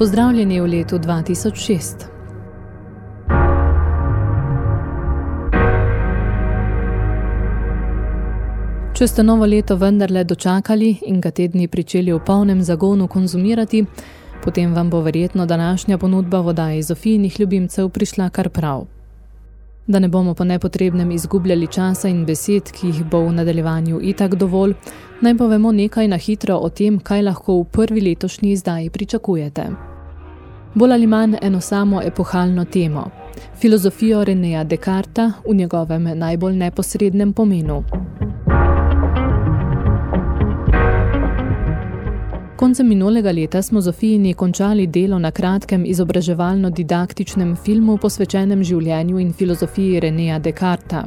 Pozdravljeni v letu 2006. Če ste novo leto vendarle dočakali in ga tedni pričeli v polnem zagonu konzumirati, potem vam bo verjetno današnja ponudba voda iz Zofijinih ljubimcev prišla kar prav. Da ne bomo po nepotrebnem izgubljali časa in besed, ki jih bo v nadaljevanju itak dovolj, naj povemo nekaj na hitro o tem, kaj lahko v prvi letošnji izdaji pričakujete bolj ali manj eno samo epohalno temo, filozofijo Reneja Descarta v njegovem najbolj neposrednem pomenu. Koncem minulega leta smo Zofijini končali delo na kratkem izobraževalno-didaktičnem filmu posvečenem življenju in filozofiji Reneja Descarta.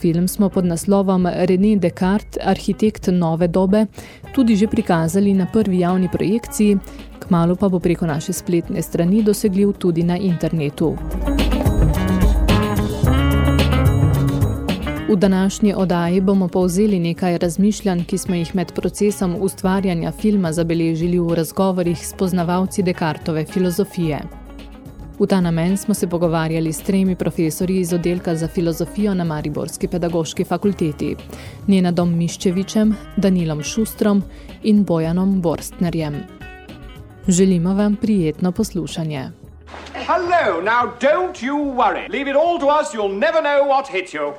Film smo pod naslovom René Descartes, arhitekt nove dobe, tudi že prikazali na prvi javni projekciji, kmalo pa bo preko naše spletne strani dosegljiv tudi na internetu. V današnji odaji bomo povzeli nekaj razmišljanj, ki smo jih med procesom ustvarjanja filma zabeležili v razgovorih s poznavalci Descartove filozofije. V ta namen smo se pogovarjali s tremi profesori iz oddelka za filozofijo na Mariborski pedagoški fakulteti, Nenadom Miščevičem, Danilom Šustrom in Bojanom Borstnerjem. Želimo vam prijetno poslušanje. Hello, now don't you worry. Leave it all to us, you'll never know what hit you.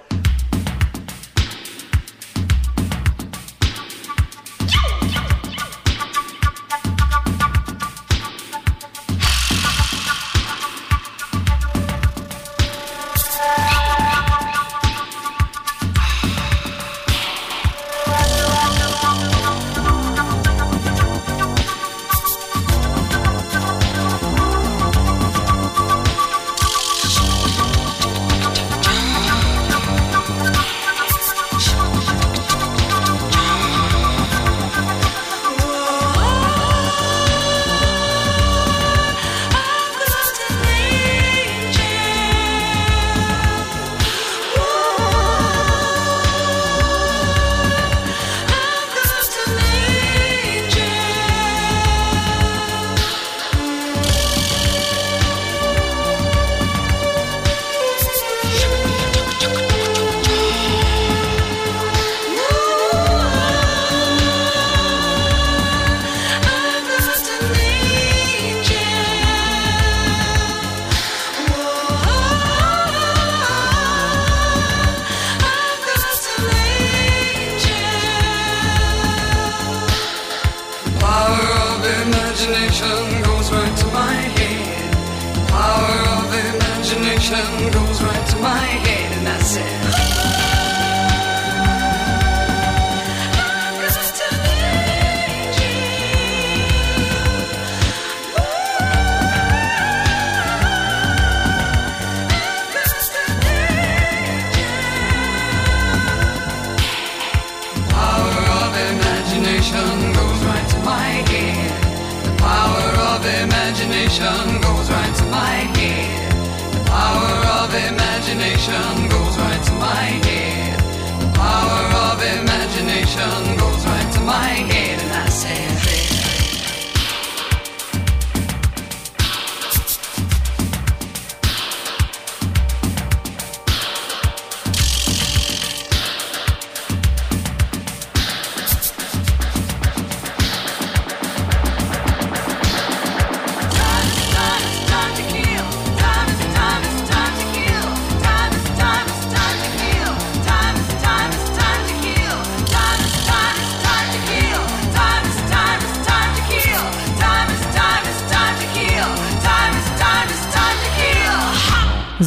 imagination goes right to my head. The power of imagination goes right to my head. The power of imagination goes right to my head. The power of imagination goes right to my head.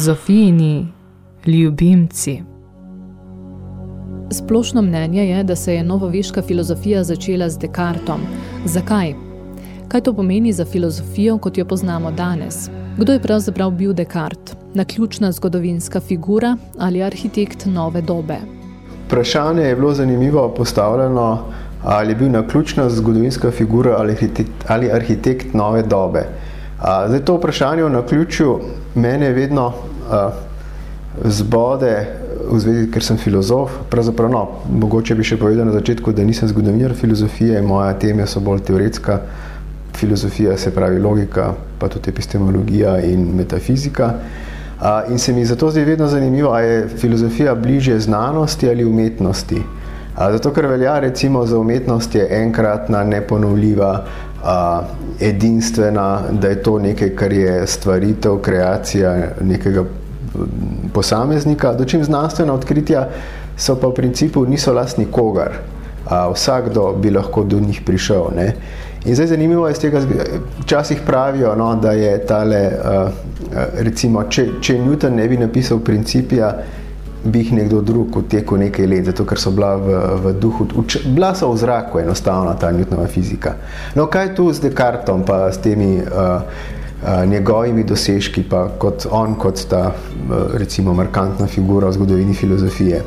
Zofijini ljubimci. Splošno mnenje je, da se je novoviška filozofija začela z Descartom. Zakaj? Kaj to pomeni za filozofijo, kot jo poznamo danes? Kdo je pravzaprav bil Descartes? Naključna zgodovinska figura ali arhitekt nove dobe? Vprašanje je bilo zanimivo postavljeno, ali je bil naključna zgodovinska figura ali arhitekt, ali arhitekt nove dobe. Zdaj, to vprašanje o naključju mene vedno zbode v zvezi, ker sem filozof. Pravzaprav, no, mogoče bi še povedal na začetku, da nisem zgodovinar filozofije, moja tema so bolj teoretska filozofija, se pravi logika, pa tudi epistemologija in metafizika. In se mi zato zdaj vedno zanimivo, a je filozofija bliže znanosti ali umetnosti. Zato, ker velja recimo za umetnost je enkratna, neponovljiva, a, edinstvena, da je to nekaj, kar je stvaritev, kreacija nekega posameznika, dočim znanstvena odkritja so pa v principu niso lastni kogar. A, vsakdo bi lahko do njih prišel. Ne? In zdaj zanimivo je z tega, včasih pravijo, no, da je tale, uh, recimo, če, če Newton ne bi napisal principija, bi jih nekdo drug utekel nekaj let, zato ker so bila v, v duhu, uč, bila so v zraku enostavno ta Newtonova fizika. No, kaj tu z Descartom pa s temi uh, uh, njegovimi dosežki, pa kot on, kot ta, uh, recimo, markantna figura v zgodovini filozofije.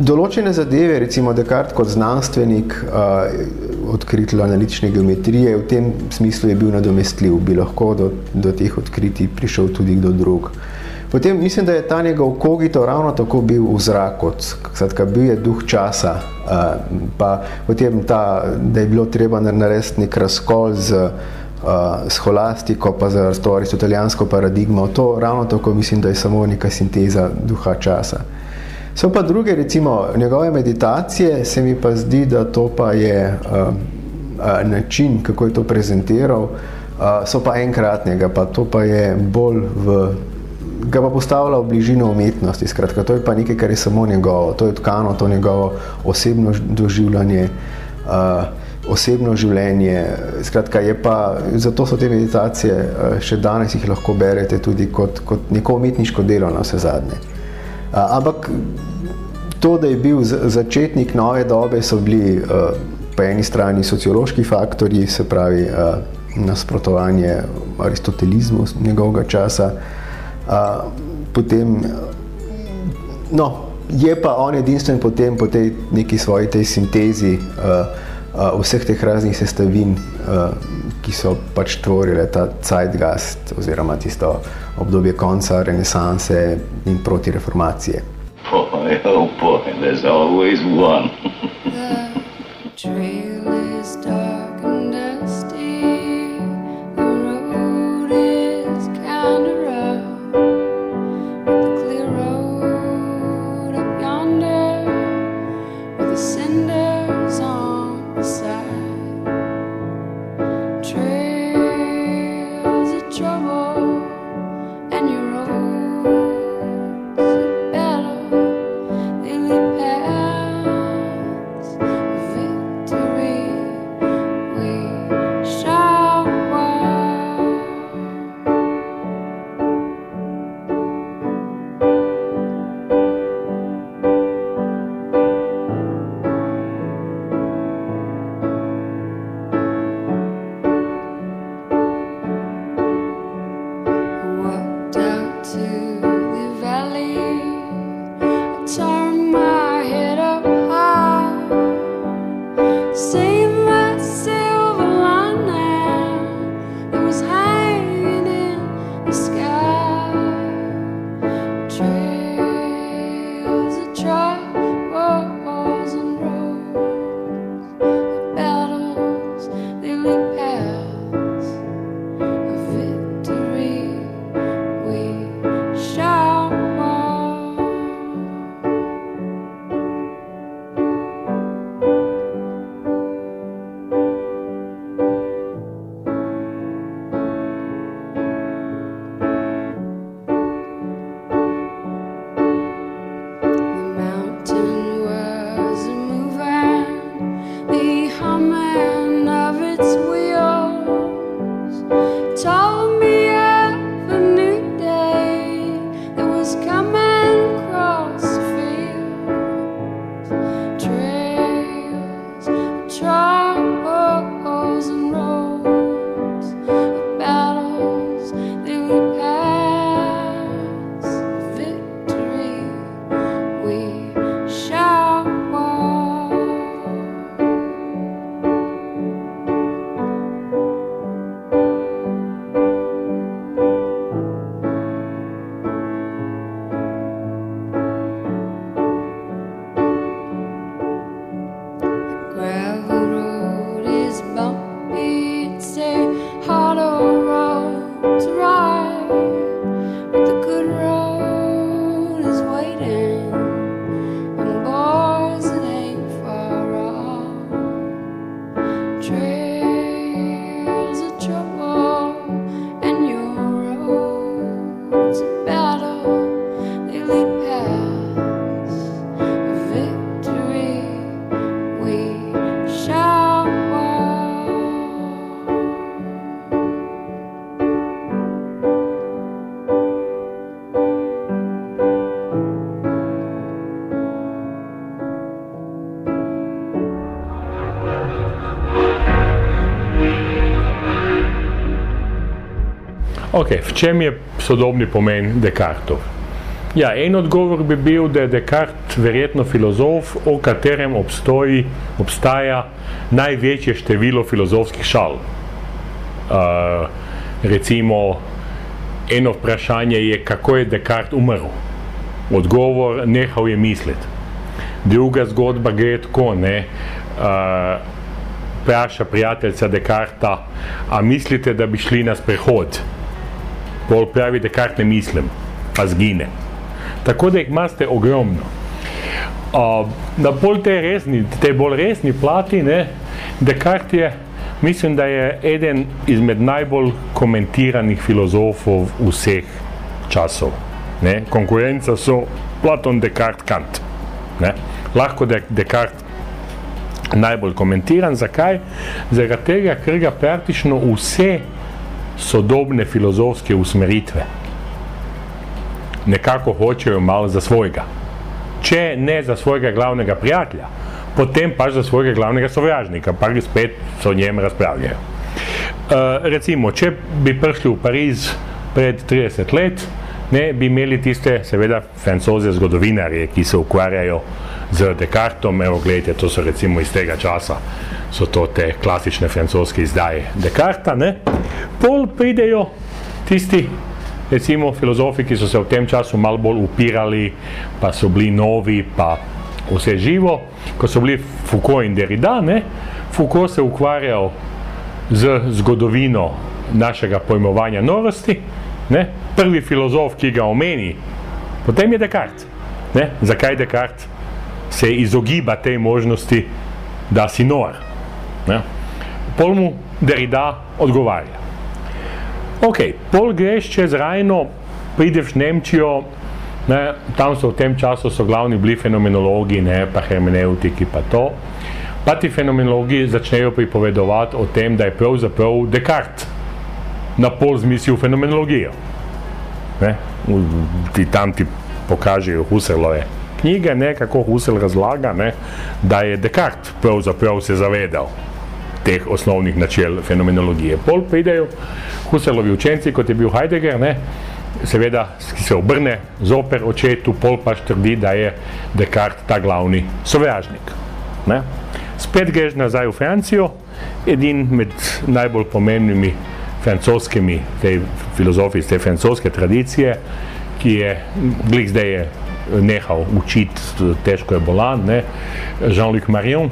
Določene zadeve, recimo Descartes kot znanstvenik, uh, odkritelj analitične geometrije, v tem smislu je bil nadomestljiv, bi lahko do, do teh odkritij prišel tudi kdo drug. Uh, Potem mislim, da je ta njegov kogito ravno tako bil v zraku, skratka, bil je duh časa, uh, pa potem ta, da je bilo treba narediti nek razkol z, uh, s holastiko, pa za to aristotelijansko paradigmo, to ravno tako mislim, da je samo neka sinteza duha časa. So pa druge, recimo njegove meditacije, se mi pa zdi, da to pa je uh, način, kako je to prezentiral, uh, so pa enkratnega, pa to pa je bolj v ga pa postavlja v bližino umetnosti. Skratka, to je pa nekaj, kar je samo njegovo, to je tkano, to njegovo osebno doživljanje, uh, osebno življenje. Skratka, je pa, zato so te meditacije uh, še danes jih lahko berete tudi kot, kot neko umetniško delo na vse zadnje. Uh, ampak to, da je bil začetnik nove dobe, so bili uh, po eni strani sociološki faktorji, se pravi uh, nasprotovanje aristotelizmu njegovega časa, potem, no, je pa on edinstven potem po tej neki svoji tej sintezi uh, uh, vseh teh raznih sestavin, uh, ki so pač tvorile ta zeitgeist oziroma tisto obdobje konca renesanse in proti reformacije. Boy, oh boy, there's always one. The trail is dark Ok, v čem je sodobni pomen Descartov? Ja, en odgovor bi bil, da je Descartes verjetno filozof, o katerem obstoji, obstaja največje število filozofskih šal. Uh, recimo, eno vprašanje je, kako je Descartes umrl. Odgovor, nehal je misliti. Druga zgodba gre tako, ne. Uh, vpraša prijateljica Descarta, a mislite, da bi šli na sprehod? Pol pravi, Descartes ne mislim, pa zgine. Tako da jih imate ogromno. Uh, na bolj te, resni, te bolj resni plati, ne, Descartes je, mislim, da je eden izmed najbolj komentiranih filozofov vseh časov. Ne. Konkurenca so Platon, Descartes, Kant. Ne. Lahko da je Descartes najbolj komentiran. Zakaj? Zaradi tega, ker ga praktično vse sodobne filozofske usmeritve nekako hočejo malo za svojega. Če ne za svojega glavnega prijatelja, potem pač za svojega glavnega sovražnika, pa spet so o njem razpravljajo. Uh, recimo, če bi prišli v Pariz pred 30 let, ne, bi imeli tiste, seveda, francoze zgodovinarje, ki se ukvarjajo z Descartom, evo gledajte, to so recimo iz tega časa, so to te klasične francoske izdaje. Descarta, ne, pol pridejo tisti recimo filozofi, ki so se v tem času malo bolj upirali, pa so bili novi, pa vse živo, ko so bili Foucault in Derrida, ne, Foucault se ukvarjal z zgodovino našega pojmovanja norosti, ne, prvi filozof, ki ga omeni, potem je Descartes. Ne, zakaj Descartes se izogiba tej možnosti, da si nor? Ne. Pol mu Derrida odgovarja. Ok, pol greš čez Rajno, prideš v Nemčijo, ne, tam so v tem času so glavni bili fenomenologi, ne, pa hermeneutiki, pa to. Pa ti fenomenologi začnejo pripovedovati o tem, da je pravzaprav Descartes na pol zmislil fenomenologijo. Ne, ti tam ti pokažejo Husserlove knjige, ne, kako Husserl razlaga, ne, da je Descartes pravzaprav se zavedal teh osnovnih načel fenomenologije. Pol pridejo Husserlovi učenci, kot je bil Heidegger, ne, seveda, ki se obrne zoper očetu, pol pač trdi, da je Descartes ta glavni sovražnik. Ne. Spet greš nazaj v Francijo, edin med najbolj pomembnimi francoskimi filozofi iz te francoske tradicije, ki je, glik zdaj je nehal učiti, težko je bolan, Jean-Luc Marion,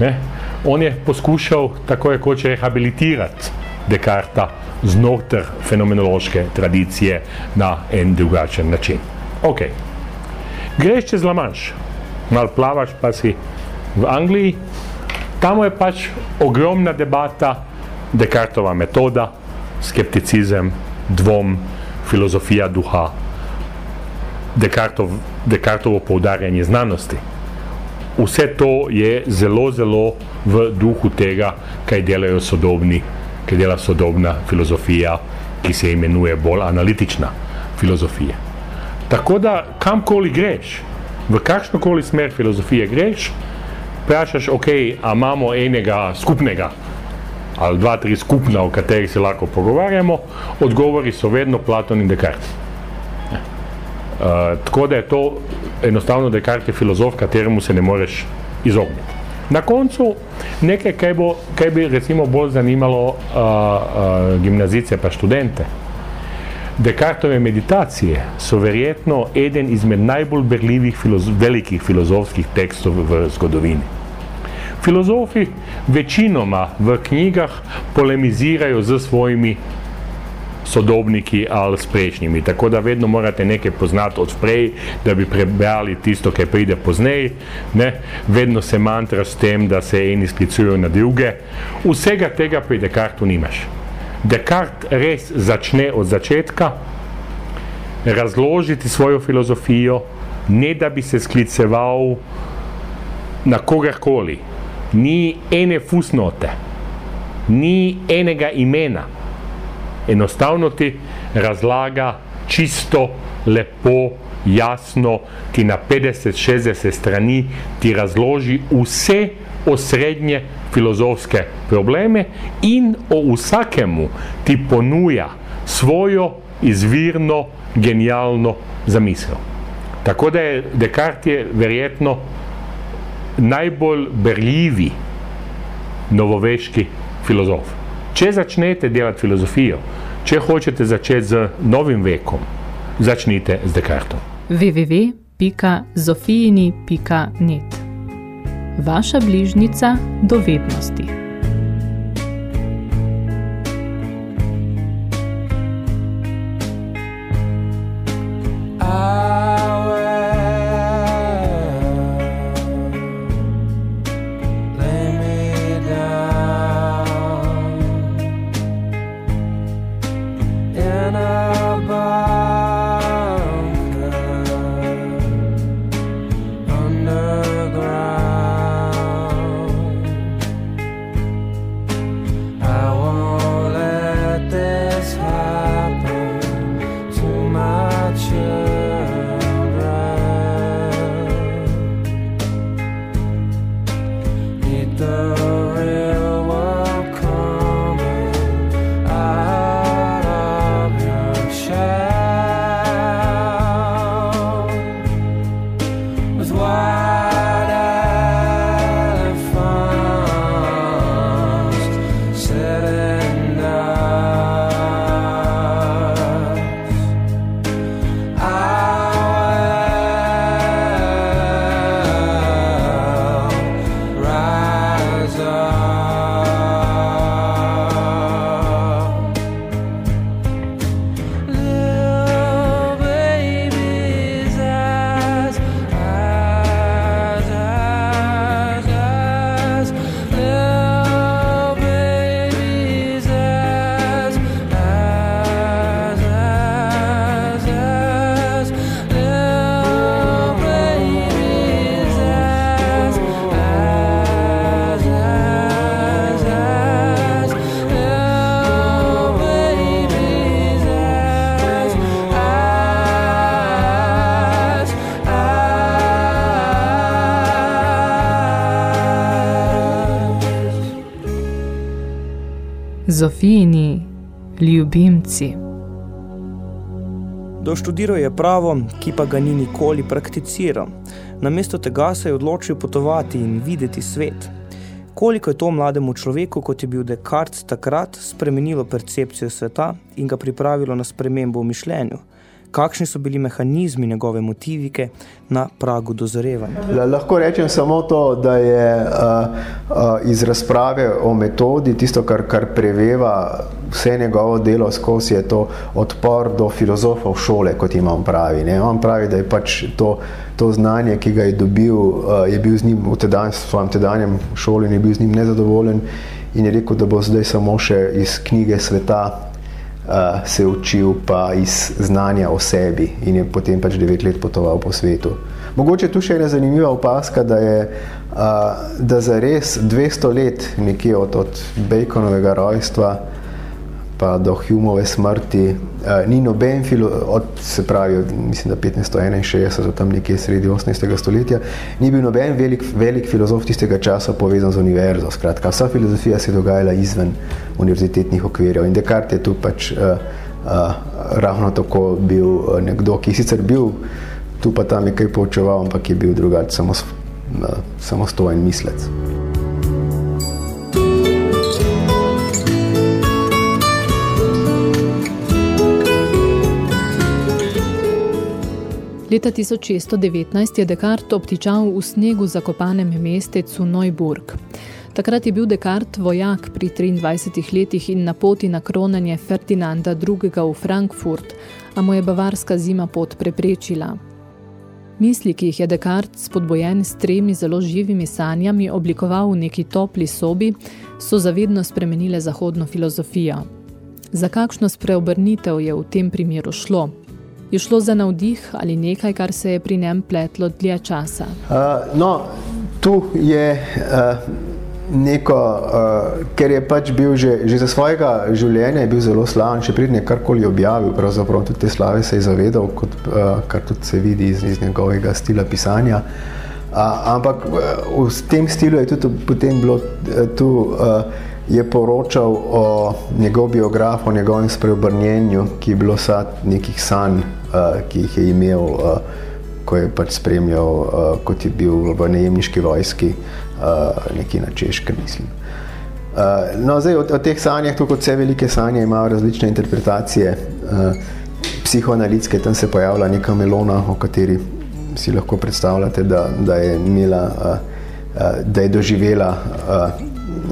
ne, on je poskušal tako je kot rehabilitirati Descarta znotraj fenomenološke tradicije na en drugačen način. Ok, greš čez La Manche, malo plavaš pa si v Angliji, tam je pač ogromna debata, Descartova metoda, skepticizem, dvom, filozofija duha, Descartov, Descartovo poudarjanje znanosti. Vse to je zelo, zelo v duhu tega, kaj delajo sodobni, kaj dela sodobna filozofija, ki se imenuje bolj analitična filozofija. Tako da, kamkoli greš, v kakšnokoli smer filozofije greš, vprašaš, ok, a imamo enega skupnega, ali dva, tri skupna, o katerih se lahko pogovarjamo, odgovori so vedno Platon in Descartes. Uh, tako da je to enostavno Descartes je filozof, kateremu se ne moreš izogniti. Na koncu nekaj, kaj, bo, kaj bi recimo bolj zanimalo uh, uh, gimnazice pa študente. Descartove meditacije so verjetno eden izmed najbolj berljivih filozo velikih filozofskih tekstov v zgodovini. Filozofi večinoma v knjigah polemizirajo z svojimi sodobniki ali s prejšnjimi. Tako da vedno morate nekaj poznati od prej, da bi prebrali tisto, kar pride poznej. Ne? Vedno se mantra s tem, da se eni sklicujo na druge. Vsega tega pri Descartu nimaš. Descartes res začne od začetka razložiti svojo filozofijo, ne da bi se skliceval na kogarkoli. Ni ene fusnote, ni enega imena enostavno ti razlaga čisto, lepo, jasno, ti na 50-60 strani ti razloži vse osrednje filozofske probleme in o vsakemu ti ponuja svojo izvirno, genialno zamisel. Tako da je Descartes je verjetno najbolj berljivi novoveški filozof. Če začnete delati filozofijo, če hočete začeti z novim vekom, začnite z Descartesom. www.zofijini.net Vaša bližnica do Zofijini ljubimci. Doštudiral je pravo, ki pa ga ni nikoli prakticiral. Namesto tega se je odločil potovati in videti svet. Koliko je to mlademu človeku, kot je bil Descartes takrat, spremenilo percepcijo sveta in ga pripravilo na spremembo v mišljenju – kakšni so bili mehanizmi njegove motivike na pragu dozorevanja. Lahko rečem samo to, da je uh, uh, iz razprave o metodi tisto, kar, kar preveva vse njegovo delo skozi, je to odpor do filozofov šole, kot imam pravi. Ne? On pravi, da je pač to, to znanje, ki ga je dobil, uh, je bil z njim v tedanj, svojem tedanjem šoli in je bil z njim nezadovoljen in je rekel, da bo zdaj samo še iz knjige sveta uh, se učil pa iz znanja o sebi in je potem pač devet let potoval po svetu. Mogoče tu še ena zanimiva opaska, da je uh, da za res 200 let nekje od, od Baconovega rojstva pa do Humove smrti uh, ni noben filo, od, se pravi, od, mislim, da 1561, tam nekje sredi 18. stoletja, ni bil noben velik, velik filozof tistega časa povezan z univerzo. Skratka, vsa filozofija se je dogajala izven univerzitetnih okvirjev in Descartes je tu pač uh, uh, ravno tako bil uh, nekdo, ki sicer bil tu pa tam nekaj poučeval, ampak je bil drugač samo, uh, samostojen mislec. Leta 1619 je Descartes obtičal v snegu zakopanem mestecu Neuburg. Takrat je bil Descartes vojak pri 23 letih in na poti na kronanje Ferdinanda II. v Frankfurt, a mu je bavarska zima pot preprečila. Misli, ki jih je Descartes spodbojen s tremi zelo živimi sanjami oblikoval v neki topli sobi, so zavedno spremenile zahodno filozofijo. Za kakšno spreobrnitev je v tem primeru šlo? Je šlo za navdih ali nekaj, kar se je pri njem pletlo dlje časa? Uh, no, tu je uh, neko, uh, ker je pač bil že, že za svojega življenja je bil zelo slaven, še pridne karkoli objavil, pravzaprav tudi te slave se je zavedal, kot, uh, kar tudi se vidi iz, iz njegovega stila pisanja. Uh, ampak v tem stilu je tudi potem bilo tu uh, je poročal o njegov biograf, o njegovem spreobrnjenju, ki je bilo sad nekih sanj, ki jih je imel, ko je pač spremljal, kot je bil v najemniški vojski, nekje na Češkem, mislim. No, zdaj, o, o teh sanjah, tako kot vse velike sanje, imajo različne interpretacije. Psihoanalitske, tam se pojavlja neka melona, o kateri si lahko predstavljate, da, da je imela, da je doživela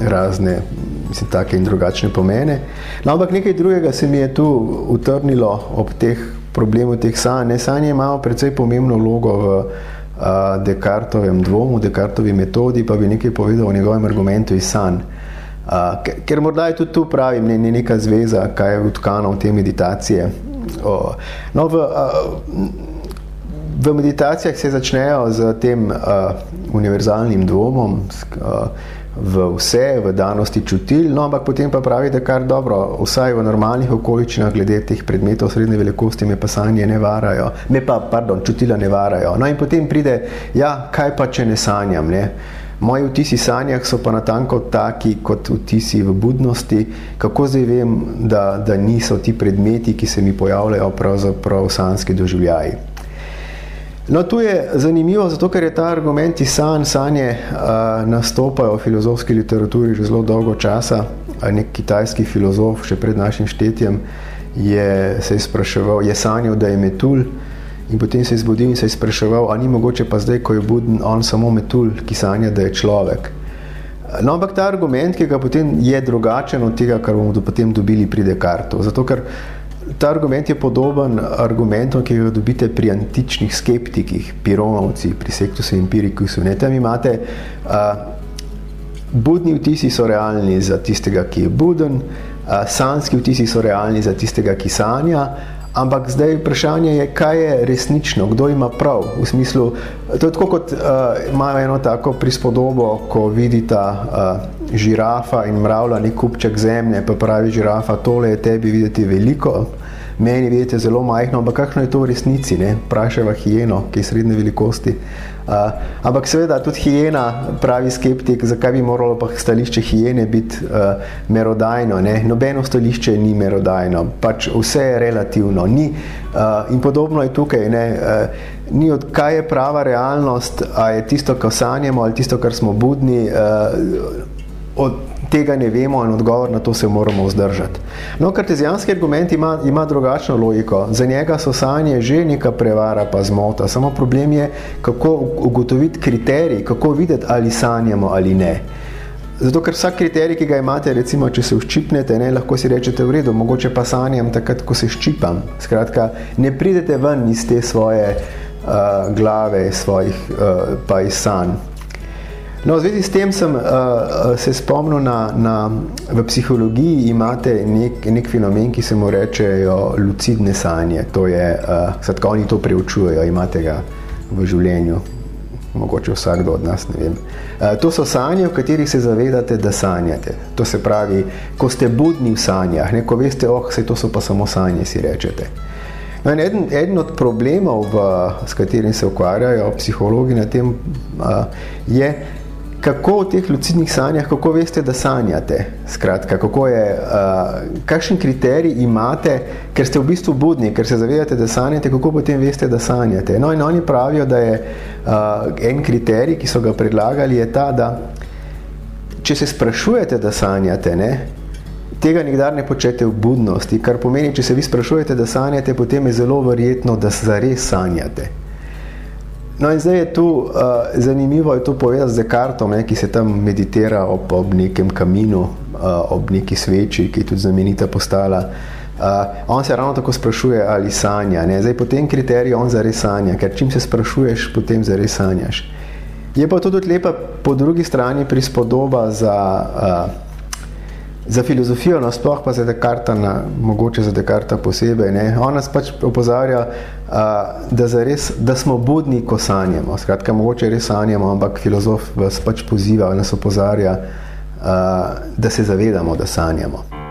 razne mislim, take in drugačne pomene. No, ampak nekaj drugega se mi je tu utrnilo ob teh problemih, teh sanj. Ne, sanje imajo precej pomembno vlogo v uh, Descartovem dvomu, Descartovi metodi, pa bi nekaj povedal o njegovem argumentu iz sanj. Uh, ker morda je tudi tu pravim, ne, ne neka zveza, kaj je utkano v te meditacije. Uh, no, v, uh, v meditacijah se začnejo z tem uh, univerzalnim dvomom, uh, v vse, v danosti čutil, no, ampak potem pa pravi, da kar dobro, vsaj v normalnih okoliščinah glede teh predmetov srednje velikosti me pa sanje ne varajo, me pa, pardon, čutila ne varajo. No in potem pride, ja, kaj pa če ne sanjam, ne? Moji vtisi sanjah so pa natanko taki kot vtisi v budnosti, kako zdaj vem, da, da niso ti predmeti, ki se mi pojavljajo pravzaprav sanski doživljaji. No, tu je zanimivo, zato ker je ta argument iz sanj, sanje uh, nastopajo v filozofski literaturi že zelo dolgo časa. Nek kitajski filozof, še pred našim štetjem, je se spraševal, je sanjal, da je metul in potem se je zbudil in se je spraševal, a ni mogoče pa zdaj, ko je buden, on samo metul, ki sanja, da je človek. No, ampak ta argument, ki ga potem je drugačen od tega, kar bomo do potem dobili pri Descartu. Zato, ker Ta argument je podoben argumentom, ki ga dobite pri antičnih skeptikih, pironovci, pri sektusu empirikusu. Ne, tam imate uh, budni vtisi so realni za tistega, ki je buden, uh, sanski vtisi so realni za tistega, ki sanja, ampak zdaj vprašanje je, kaj je resnično, kdo ima prav. V smislu, to je tako kot uh, imajo eno tako prispodobo, ko vidita uh, žirafa in mravlja nek kupček zemlje, pa pravi žirafa, tole je tebi videti veliko, meni vidite zelo majhno, ampak kakšno je to v resnici, ne? Praševa hijeno, ki je srednje velikosti. Uh, ampak seveda tudi hijena, pravi skeptik, zakaj bi moralo pa stališče hijene biti uh, merodajno, ne? Nobeno stališče ni merodajno, pač vse je relativno, ni. Uh, in podobno je tukaj, ne? Uh, ni od kaj je prava realnost, a je tisto, kar sanjamo, ali tisto, kar smo budni, uh, od tega ne vemo in odgovor na to se moramo vzdržati. No, kartezijanski argument ima, ima drugačno logiko. Za njega so sanje že neka prevara pa zmota. Samo problem je, kako ugotoviti kriterij, kako videti, ali sanjamo ali ne. Zato, ker vsak kriterij, ki ga imate, recimo, če se vščipnete, ne, lahko si rečete v redu, mogoče pa sanjam takrat, ko se ščipam. Skratka, ne pridete ven iz te svoje uh, glave, svojih uh, pa iz sanj. No, v zvezi s tem sem uh, se spomnil na, na, v psihologiji imate nek, nek fenomen, ki se mu rečejo lucidne sanje. To je, uh, sad, oni to preučujejo, imate ga v življenju, mogoče vsakdo od nas, ne vem. Uh, to so sanje, v katerih se zavedate, da sanjate. To se pravi, ko ste budni v sanjah, ne, ko veste, oh, se to so pa samo sanje, si rečete. No, eden, eden od problemov, v, s katerim se ukvarjajo psihologi na tem, uh, je, kako v teh lucidnih sanjah, kako veste, da sanjate? Skratka, kako je, uh, kakšen kriterij imate, ker ste v bistvu budni, ker se zavedate, da sanjate, kako potem veste, da sanjate? No, in oni pravijo, da je uh, en kriterij, ki so ga predlagali, je ta, da če se sprašujete, da sanjate, ne, tega nikdar ne počete v budnosti, kar pomeni, če se vi sprašujete, da sanjate, potem je zelo verjetno, da zares sanjate. No, in zdaj je tu uh, zanimivo, je to povedati z Descartom, ne, ki se tam meditira ob, ob nekem kaminu, uh, ob neki sveči, ki je tudi znamenita postala. Uh, on se ravno tako sprašuje, ali sanja. Ne. Zdaj, po tem kriteriju on zares sanja, ker čim se sprašuješ, potem zares sanjaš. Je pa tudi lepa po drugi strani prispodoba za uh, Za filozofijo nasploh pa za Descarta, na, mogoče za Descarta posebej, ne? on nas pač opozarja, uh, da, zares, da smo budni, ko sanjamo. Skratka, mogoče res sanjamo, ampak filozof vas pač poziva, nas opozarja, uh, da se zavedamo, da sanjamo.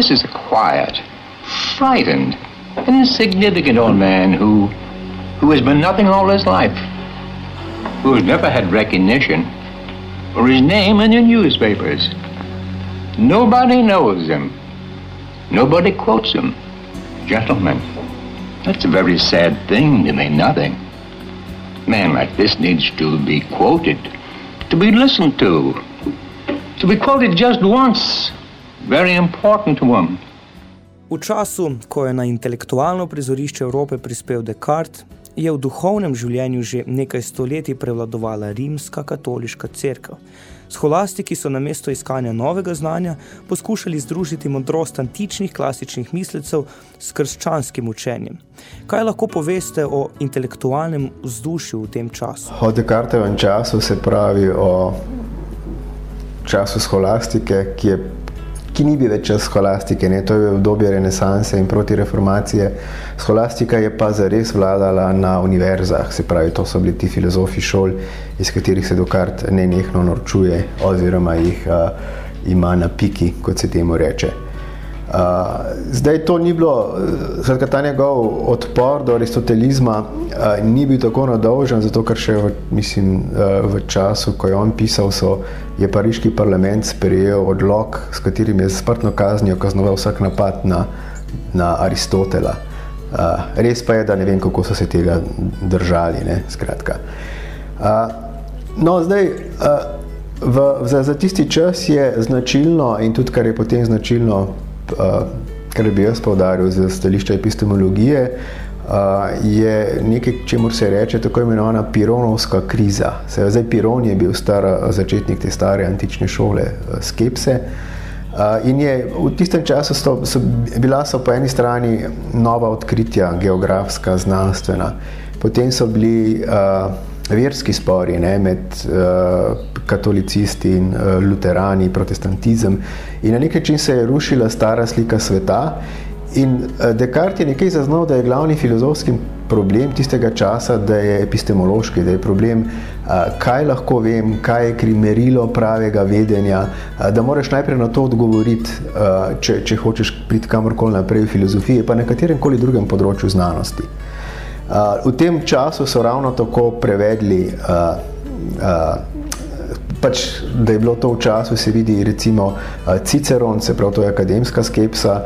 This is a quiet, frightened, insignificant old man who, who has been nothing all his life, who has never had recognition or his name in the newspapers. Nobody knows him. Nobody quotes him. Gentlemen, that's a very sad thing to mean nothing. Man like this needs to be quoted, to be listened to, to be quoted just once. Very important to him. V času, ko je na intelektualno prizorišče Evrope prispel Descartes, je v duhovnem življenju že nekaj stoletij prevladovala rimska katoliška cerkev. Scholastiki so namesto iskanja novega znanja poskušali združiti modrost antičnih klasičnih mislecev s krščanskim učenjem. Kaj lahko poveste o intelektualnem vzdušju v tem času? O Descartevem času se pravi o času scholastike, ki, je, ki ni bil več čas scholastike, ne? to je obdobje renesanse in protireformacije. Scholastika je pa zares vladala na univerzah, se pravi, to so bili ti filozofi šol, iz katerih se Descartes nenehno norčuje oziroma jih uh, ima na piki, kot se temu reče. Uh, zdaj to ni bilo, skratka ta njegov odpor do aristotelizma uh, ni bil tako nadolžen, zato ker še v, mislim, uh, v času, ko je on pisal, so, je pariški parlament sprejel odlog, s katerim je smrtno kaznijo kaznoval vsak napad na, na Aristotela. Uh, res pa je, da ne vem, kako so se tega držali. Ne, skratka. Uh, no, zdaj, uh, v, za, za tisti čas je značilno in tudi kar je potem značilno, kar bi jaz povdaril z stališča epistemologije, je nekaj, čemu se reče tako imenovana pironovska kriza. Se, zdaj, Piron je bil star začetnik te stare antične šole skepse. In je v tistem času so, so, bila so po eni strani nova odkritja, geografska, znanstvena, potem so bili uh, verski spori ne, med uh, katolicisti in uh, luterani, protestantizem. In na nek način se je rušila stara slika sveta. In uh, Descartes je nekaj zaznal, da je glavni filozofski problem tistega časa, da je epistemološki, da je problem, uh, kaj lahko vem, kaj je krimerilo pravega vedenja, uh, da moraš najprej na to odgovoriti, uh, če, če hočeš priti kamorkoli naprej v filozofiji, pa na katerem koli drugem področju znanosti. Uh, v tem času so ravno tako prevedli, uh, uh, pač, da je bilo to v času, se vidi recimo Ciceron, se pravi, to je akademska skepsa,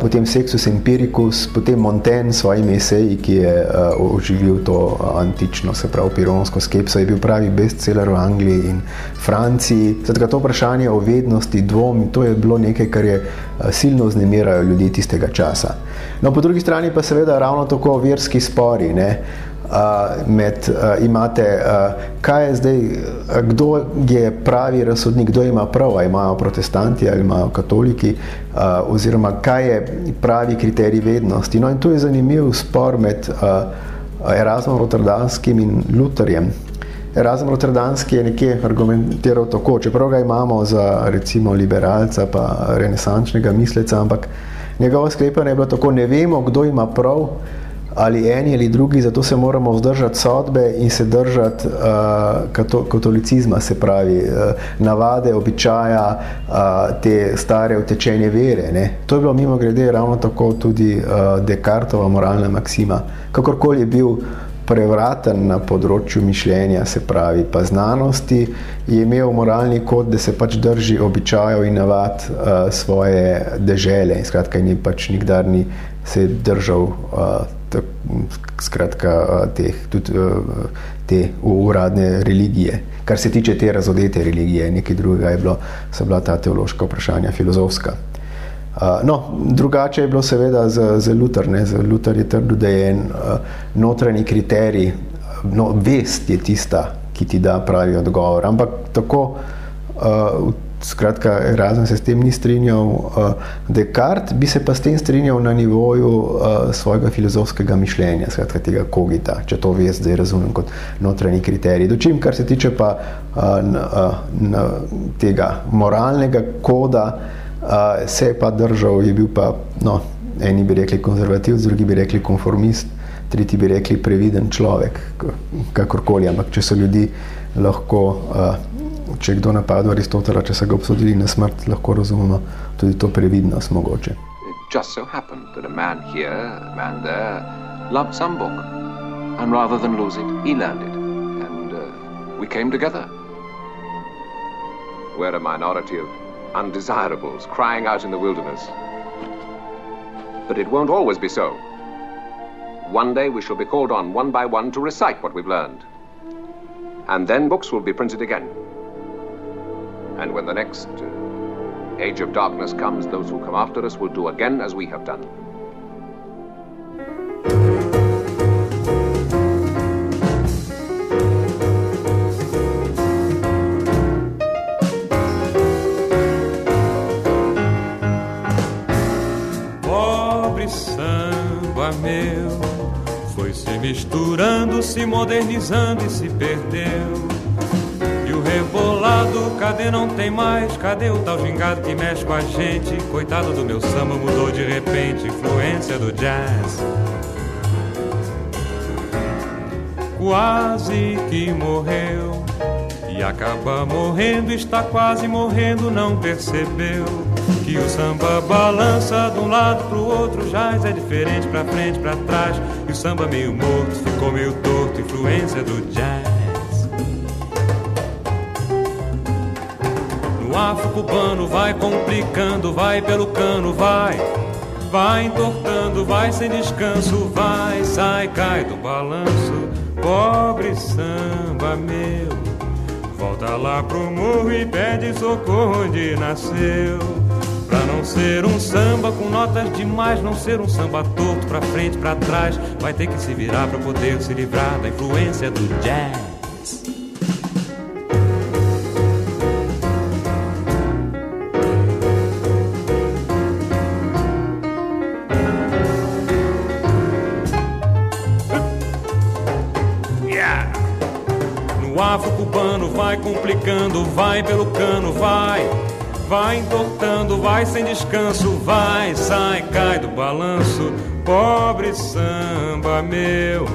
potem Sexus Empiricus, potem Montaigne s svojimi eseji, ki je oživil to antično, se pravi, pironsko skepso, je bil pravi bestseller v Angliji in Franciji. Zato to vprašanje o vednosti, dvom, to je bilo nekaj, kar je silno vznemirajo ljudi tistega časa. No, po drugi strani pa seveda ravno tako verski spori. Ne? Uh, med, uh, imate, uh, kaj je zdaj, kdo je pravi razsodnik, kdo ima prav, ali imajo protestanti ali imajo katoliki, uh, oziroma kaj je pravi kriterij vednosti. No, in tu je zanimiv spor med uh, Erasmom Rotterdanskim in Lutherjem. Erasmus Rotterdamski je nekje argumentiral tako, čeprav ga imamo za recimo liberalca pa renesančnega misleca, ampak njegovo sklepanje je bilo tako, ne vemo, kdo ima prav, ali eni ali drugi, zato se moramo vzdržati sodbe in se držati uh, katolicizma, se pravi, uh, navade, običaja, uh, te stare utečenje vere. Ne? To je bilo mimo grede ravno tako tudi uh, Descartova moralna maksima. Kakorkoli je bil prevraten na področju mišljenja, se pravi, pa znanosti, je imel moralni kod, da se pač drži običajev in navad uh, svoje dežele in skratka, ni pač nikdar ni se držal uh, tak, skratka, uh, teh, tudi uh, te uradne religije. Kar se tiče te razodete religije, nekaj drugega je bilo, so bila ta teološka vprašanja filozofska. Uh, no, drugače je bilo seveda z, z Luther. Ne? Z Luther je trdil, da je en uh, notranji kriterij, no, vest je tista, ki ti da pravi odgovor. Ampak tako, uh, skratka, razen se s tem ni strinjal uh, Descartes, bi se pa s tem strinjal na nivoju uh, svojega filozofskega mišljenja, skratka tega kogita, če to vest zdaj razumem kot notranji kriterij. Dočim, kar se tiče pa uh, n, uh, n, tega moralnega koda, uh, se je pa držal, je bil pa, no, eni bi rekli konzervativ, drugi bi rekli konformist, tretji bi rekli previden človek, kakorkoli. Ampak če so ljudi lahko, uh, če kdo napadel Aristotela, če so ga obsodili na smrt, lahko razumemo tudi to previdnost mogoče. Just so happened that a man here, a man there, loved some book, and rather than lose it, he learned it, and uh, we came together. We're a minority of undesirables crying out in the wilderness. But it won't always be so. One day we shall be called on one by one to recite what we've learned. And then books will be printed again. And when the next uh, age of darkness comes, those who come after us will do again as we have done. Misturando, se modernizando e se perdeu. E o rebolado, cadê não tem mais? Cadê o tal gingado que mexe com a gente? Coitado do meu samba, mudou de repente, influência do jazz. Quase que morreu. E acaba morrendo, está quase morrendo, não percebeu que o samba balança de um lado pro outro, jazz é diferente pra frente, pra trás. E o samba meio morto, ficou meio torto, influência do jazz. No afro cubano vai complicando, vai pelo cano, vai. Vai entortando, vai sem descanso, vai, sai, cai do balanço. Pobre samba meu, volta lá pro morro e pede socorro onde nasceu Pra não ser um samba com notas demais, não ser um samba torto pra frente, pra trás, vai ter que se virar pra poder se livrar da influência do jazz. Complicando, vai pelo cano, vai. Vai entortando, vai sem descanso, vai, sai, cai do balanço. Pobre samba meu,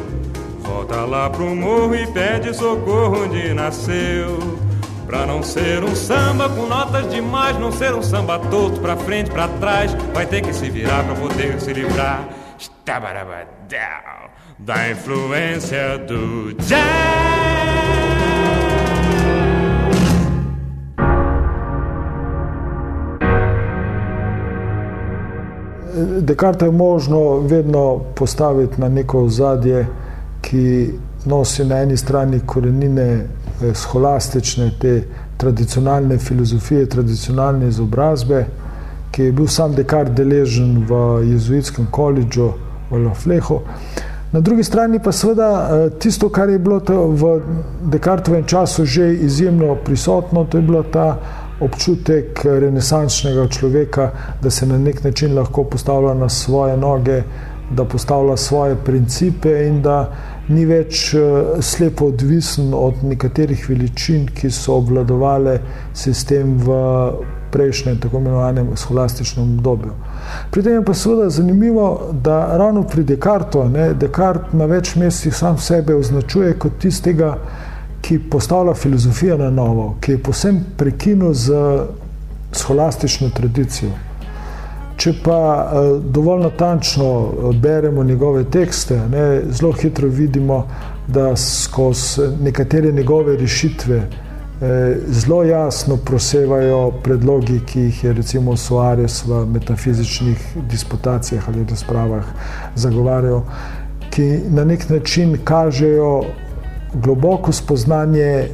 volta lá pro morro e pede socorro onde nasceu. Pra não ser um samba com notas demais, não ser um samba torto pra frente, pra trás, vai ter que se virar pra poder se livrar. Stabarabadau, Da influência do jazz. Dekarta je možno vedno postaviti na neko ozadje, ki nosi na eni strani korenine eh, scholastične, te tradicionalne filozofije, tradicionalne izobrazbe, ki je bil sam Dekart deležen v jezuitskem koledžu v Laflehu. Na drugi strani pa seveda eh, tisto, kar je bilo v Dekartovem času že izjemno prisotno, to je bila ta občutek renesančnega človeka, da se na nek način lahko postavlja na svoje noge, da postavlja svoje principe in da ni več eh, slepo odvisen od nekaterih veličin, ki so obvladovale sistem v prejšnjem, tako imenovanem, scholastičnem obdobju. Pri tem je pa seveda zanimivo, da ravno pri Dekartu, ne, Dekart na več mestih sam sebe označuje kot tistega, ki postavlja filozofijo na novo, ki je posem prekinil z scholastično tradicijo. Če pa eh, dovolj natančno eh, beremo njegove tekste, ne, zelo hitro vidimo, da skozi nekatere njegove rešitve eh, zelo jasno prosevajo predlogi, ki jih je recimo Soares v metafizičnih disputacijah ali razpravah zagovarjal, ki na nek način kažejo globoko spoznanje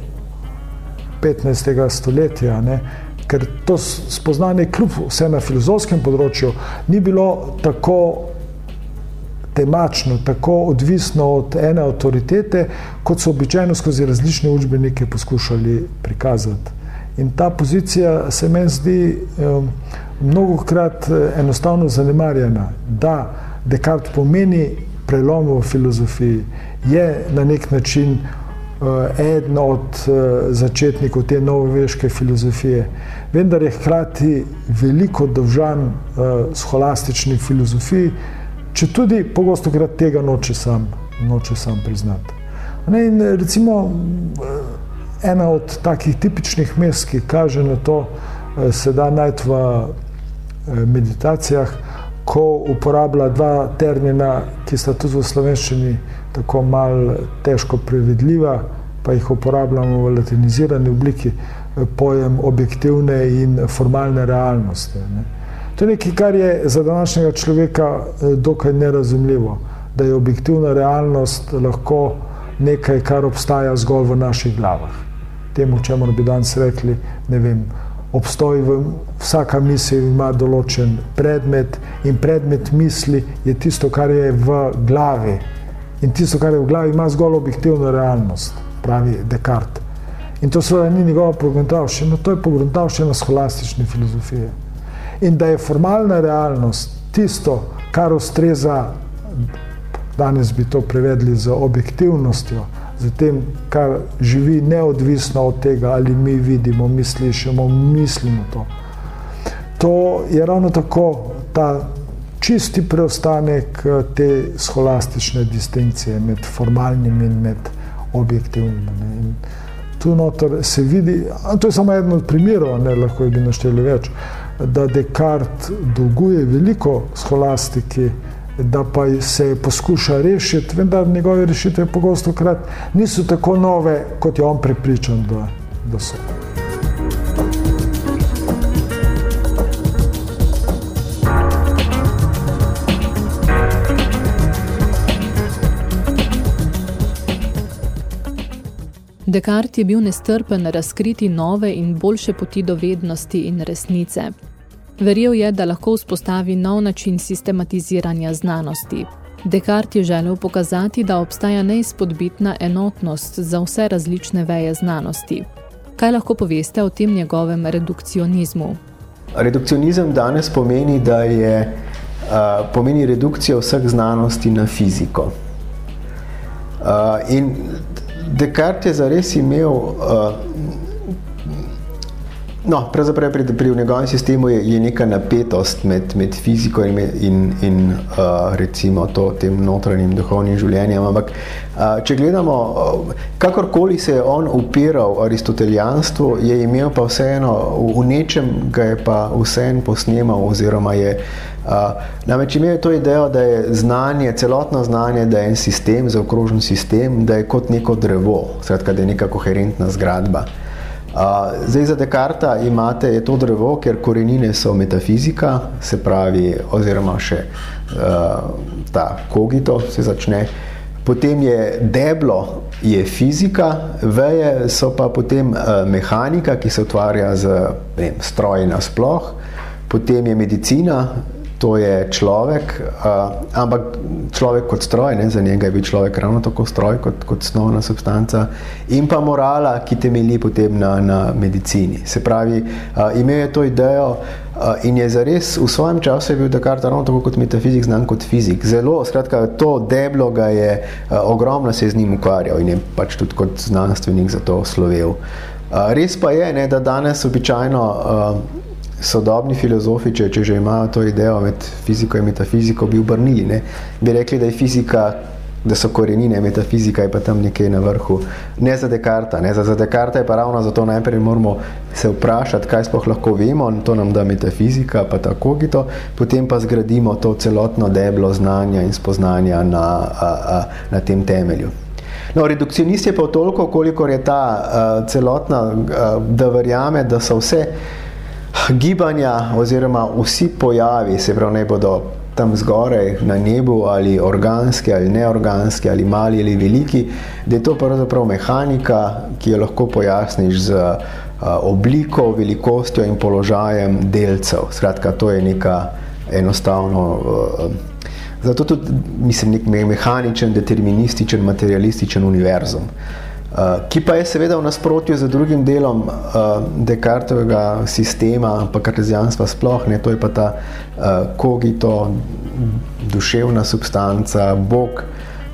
15. stoletja, ne? ker to spoznanje, kljub vse na filozofskem področju, ni bilo tako temačno, tako odvisno od ene avtoritete, kot so običajno skozi različne učbenike poskušali prikazati. In ta pozicija se meni zdi um, mnogokrat eh, enostavno zanemarjena, da Descartes pomeni prelom v filozofiji, je na nek način uh, eden od uh, začetnikov te novoveške filozofije, vendar je hkrati veliko dolžan uh, scholastični filozofiji, če tudi pogosto krat tega noče sam, noče sam priznati. Ne, in recimo ena od takih tipičnih mest, ki kaže na to, se da najti v meditacijah, ko uporablja dva termina, ki sta tudi v slovenščini tako malo težko prevedljiva, pa jih uporabljamo v latinizirani obliki, pojem objektivne in formalne realnosti. Ne. To je nekaj, kar je za današnjega človeka dokaj nerazumljivo, da je objektivna realnost lahko nekaj, kar obstaja zgolj v naših glavah. Temu, čemu bi danes rekli, ne vem, obstoj v vsaka misel ima določen predmet in predmet misli je tisto, kar je v glavi. In tisto, kar je v glavi, ima zgolj objektivno realnost, pravi Descartes. In to seveda ni njegova pogruntavščina, to je pogruntavščina scholastične filozofije. In da je formalna realnost tisto, kar ustreza, danes bi to prevedli z objektivnostjo, z tem, kar živi neodvisno od tega, ali mi vidimo, mi slišimo, mislimo to. To je ravno tako ta čisti preostanek eh, te scholastične distinkcije med formalnim in med objektivnim. Ne. In tu notor se vidi, to je samo eden od primerov, ne lahko bi našteli več, da Descartes dolguje veliko scholastiki, da pa se poskuša rešiti, vendar njegove rešitve pogosto krat niso tako nove, kot je on prepričan, da, da so. Descartes je bil nestrpen razkriti nove in boljše poti do vednosti in resnice. Verjel je, da lahko vzpostavi nov način sistematiziranja znanosti. Descartes je želel pokazati, da obstaja neizpodbitna enotnost za vse različne veje znanosti. Kaj lahko poveste o tem njegovem redukcionizmu? Redukcionizem danes pomeni, da je uh, pomeni redukcijo vseh znanosti na fiziko. Uh, in Descartes je zares imel uh, No, pravzaprav pri, pri njegovem sistemu je, je neka napetost med, med fiziko in, in, in uh, recimo to, tem notranjim duhovnim življenjem. Ampak, uh, če gledamo, uh, kakorkoli se je on upiral aristotelijanstvu, je imel pa vseeno, v, v nečem ga je pa vseeno posnemal oziroma je Uh, namreč imel je to idejo, da je znanje, celotno znanje, da je en sistem, zaokrožen sistem, da je kot neko drevo, skratka, da je neka koherentna zgradba. Zdaj za Dekarta imate je to drevo, ker korenine so metafizika, se pravi, oziroma še uh, ta kogito se začne. Potem je deblo, je fizika, veje so pa potem uh, mehanika, ki se utvarja z vem, stroji nasploh, potem je medicina, to je človek, uh, ampak človek kot stroj, ne, za njega je bil človek ravno tako stroj kot, kot snovna substanca, in pa morala, ki temelji potem na, na medicini. Se pravi, uh, imel je to idejo uh, in je zares v svojem času je bil Descartes ravno tako kot metafizik znan kot fizik. Zelo, skratka, to deblo ga je uh, ogromno se z njim ukvarjal in je pač tudi kot znanstvenik za to slovel. Uh, res pa je, ne, da danes običajno uh, sodobni filozofi, če, če že imajo to idejo med fiziko in metafiziko, bi obrnili. Ne? Bi rekli, da je fizika, da so korenine, metafizika je pa tam nekje na vrhu. Ne za Dekarta, ne za, za Dekarta je pa ravno zato najprej moramo se vprašati, kaj sploh lahko vemo, in to nam da metafizika, pa tako gito, potem pa zgradimo to celotno deblo znanja in spoznanja na, a, a, na tem temelju. No, redukcionist je pa toliko, koliko je ta a, celotna, a, da verjame, da so vse gibanja oziroma vsi pojavi, se pravi, ne bodo tam zgoraj na nebu ali organski ali neorganski ali mali ali veliki, da je to pravzaprav mehanika, ki jo lahko pojasniš z obliko, velikostjo in položajem delcev. Skratka, to je neka enostavno, zato tudi mislim, nek mehaničen, determinističen, materialističen univerzum. Uh, ki pa je seveda v nasprotju z drugim delom uh, Descartovega sistema, pa kartezijanstva sploh, ne, to je pa ta uh, kogito, duševna substanca, bog,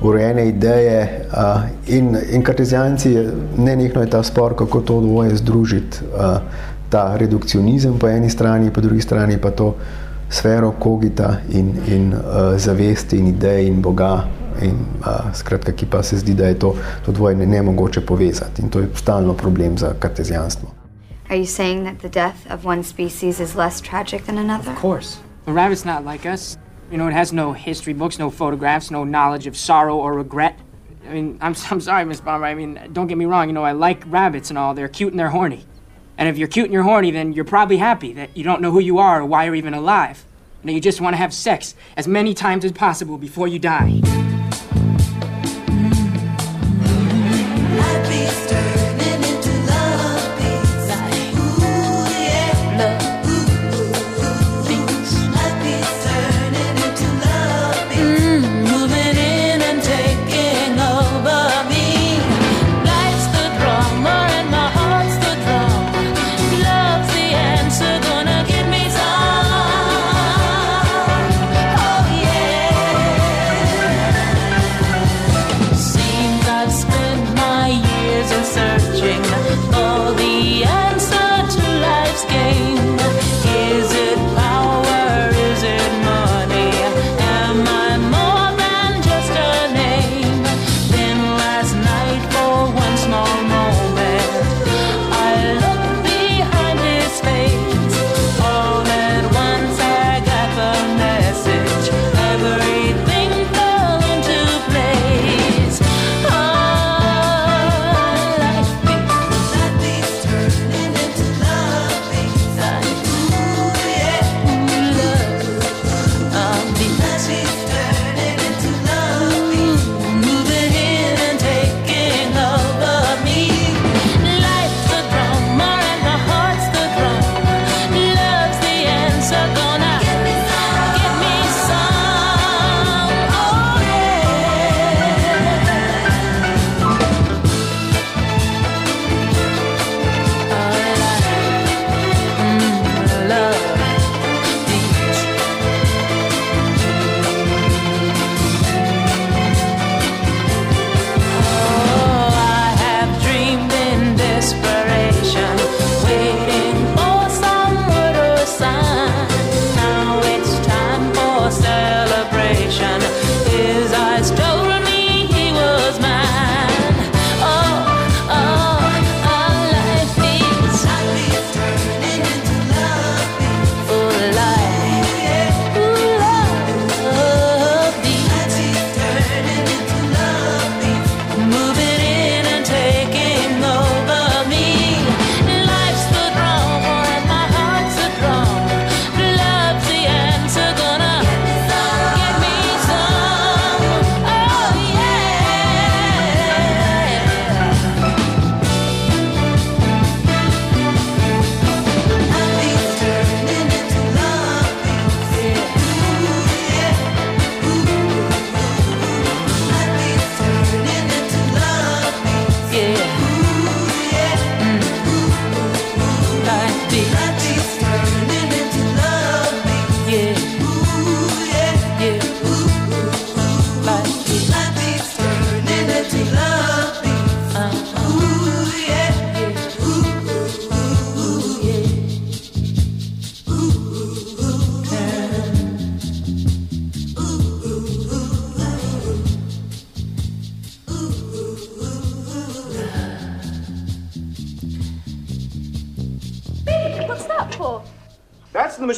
urejene ideje uh, in, in kartezijanci, ne nekno je ta spor, kako to dvoje združiti, uh, ta redukcionizem po eni strani, po drugi strani pa to sfero kogita in, in uh, zavesti in ideje in boga, in uh, skratka, ki pa se zdi, da je to, to dvoje ne mogoče povezati in to je stalno problem za kartezijanstvo. Are you saying that the death of one species is less tragic than another? Of course. A rabbit's not like us. You know, it has no history books, no photographs, no knowledge of sorrow or regret. I mean, I'm, I'm sorry, Miss Bomber. I mean, don't get me wrong. You know, I like rabbits and all. They're cute and they're horny. And if you're cute and you're horny, then you're probably happy that you don't know who you are or why you're even alive. And you just want to have sex as many times as possible before you die.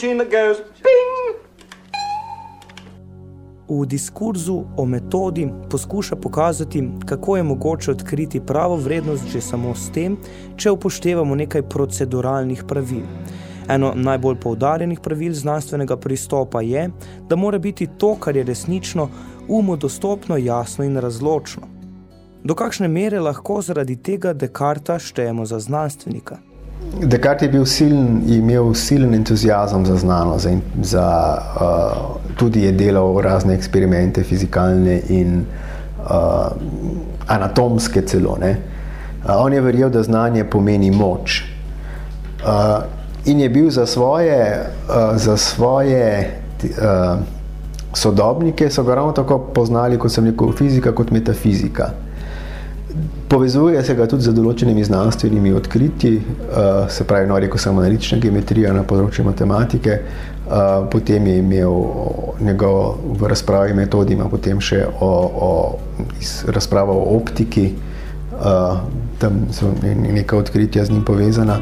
Machine that goes bing. V diskurzu o metodi poskuša pokazati, kako je mogoče odkriti pravo vrednost že samo s tem, če upoštevamo nekaj proceduralnih pravil. Eno najbolj poudarjenih pravil znanstvenega pristopa je, da mora biti to, kar je resnično, umu dostopno, jasno in razločno. Do kakšne mere lahko zaradi tega Descarta štejemo za znanstvenika? Descartes je bil silen, imel silen entuzijazem za znanost, za, za, uh, tudi je delal razne eksperimente, fizikalne in uh, anatomske celo. Ne? Uh, on je verjel, da znanje pomeni moč. Uh, in je bil za svoje, uh, za svoje uh, sodobnike, so ga ravno tako poznali, kot sem rekel, fizika kot metafizika. Povezuje se ga tudi z določenimi znanstvenimi odkritji, uh, se pravi, no, rekel sem analitična geometrija na področju matematike, uh, potem je imel njegov v razpravi metodi, ima potem še o, o razpravo o optiki, uh, tam so neka odkritja z njim povezana.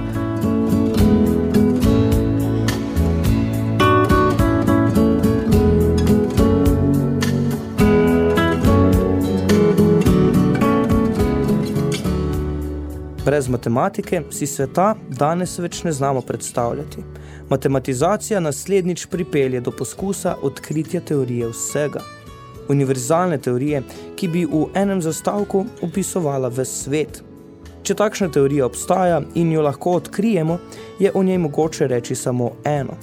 Brez matematike si sveta danes več ne znamo predstavljati. Matematizacija naslednjič pripelje do poskusa odkritja teorije vsega. Univerzalne teorije, ki bi v enem zastavku opisovala ves svet. Če takšna teorija obstaja in jo lahko odkrijemo, je o njej mogoče reči samo eno,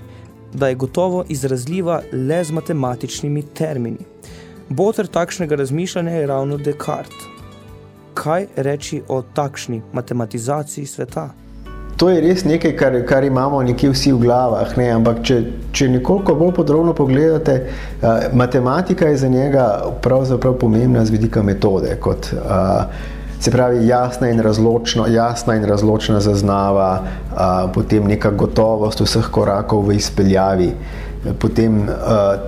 da je gotovo izrazljiva le z matematičnimi termini. Boter takšnega razmišljanja je ravno Descartes kaj reči o takšni matematizaciji sveta? To je res nekaj, kar, kar imamo nekje vsi v glavah, ne? ampak če, če nekoliko bolj podrobno pogledate, uh, matematika je za njega pravzaprav pomembna z vidika metode, kot uh, se pravi jasna in razločna, jasna in razločna zaznava, uh, potem neka gotovost vseh korakov v izpeljavi, potem uh,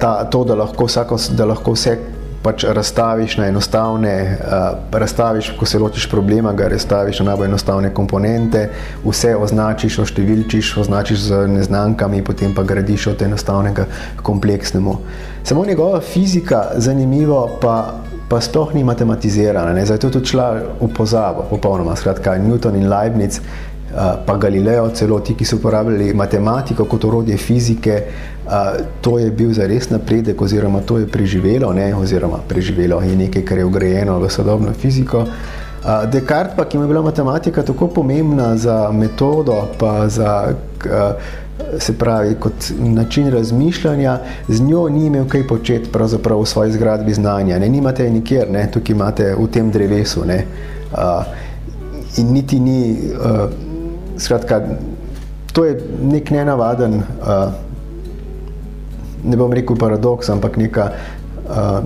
ta, to, da lahko, vsako, da lahko vse pač razstaviš na enostavne, uh, razstaviš, ko se lotiš problema, ga razstaviš na najbolj enostavne komponente, vse označiš, oštevilčiš, označiš z neznankami, potem pa gradiš od enostavnega k kompleksnemu. Samo njegova fizika, zanimivo, pa, pa sploh ni matematizirana, ne? zato je tudi šla v pozabo, popolnoma. Skratka, Newton in Leibniz pa Galileo, celo ti, ki so uporabljali matematiko kot orodje fizike, to je bil za res napredek, oziroma to je preživelo, ne, oziroma preživelo je nekaj, kar je ugrajeno v sodobno fiziko. Descartes pa, ki je bila matematika tako pomembna za metodo, pa za se pravi, kot način razmišljanja, z njo ni imel kaj početi pravzaprav v svoji zgradbi znanja. Ne, nimate nikjer, ne, tukaj imate v tem drevesu. Ne, in niti ni Skratka, to je nek nenavaden, uh, ne bom rekel paradoks, ampak neka uh,